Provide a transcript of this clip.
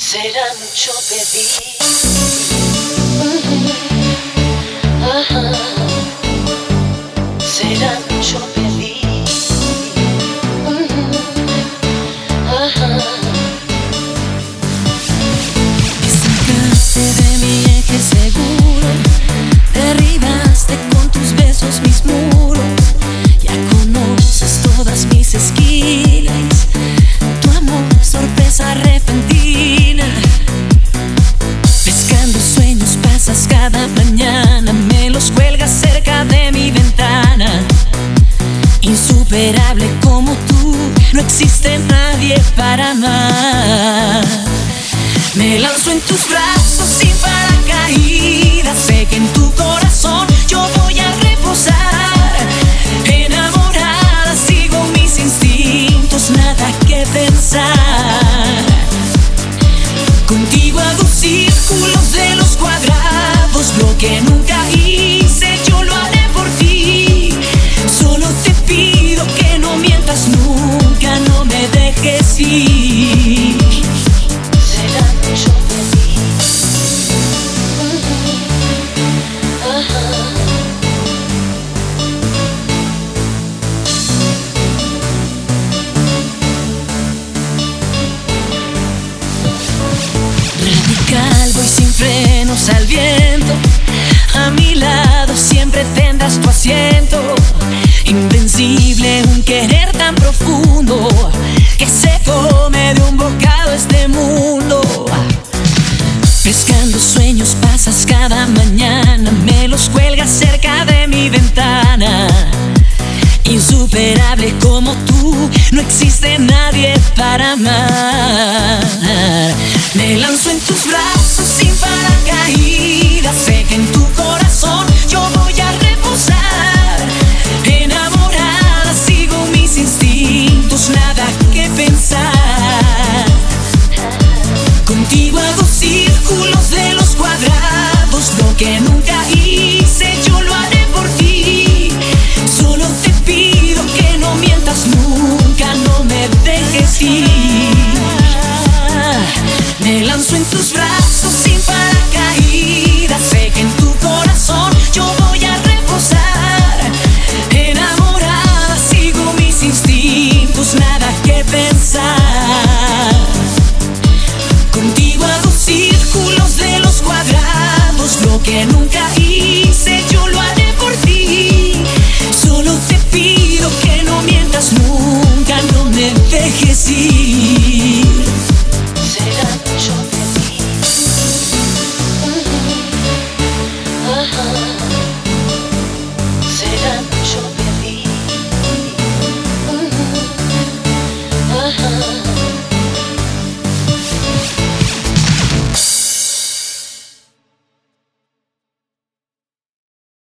Será mucho pedir. Ajá. Será mucho pedir. Insuperable como tú, no existe nadie para amar. Me lanzo en tus brazos sin paracaídas. Sé que en tu corazón yo voy a reposar. Enamorada sigo mis instintos, nada que pensar. Contigo hago círculos de los Ajá. Radical voy sin frenos al viento. A mi lado siempre tendrás tu asiento. Invencible, un querer tan profundo Pescando sueños pasas cada mañana, me los cuelgas cerca de mi ventana. Insuperable como tú, no existe nadie para amar. Me lanzo en tus brazos sin paracaídas, sé que en tu corazón yo voy a reposar. Enamorada sigo mis instintos, nada que pensar. Que nunca hice yo lo haré por ti. Solo te pido que no mientas nunca, no me dejes ir. Me lanzo en tus brazos sin paracaídas, sé me dejes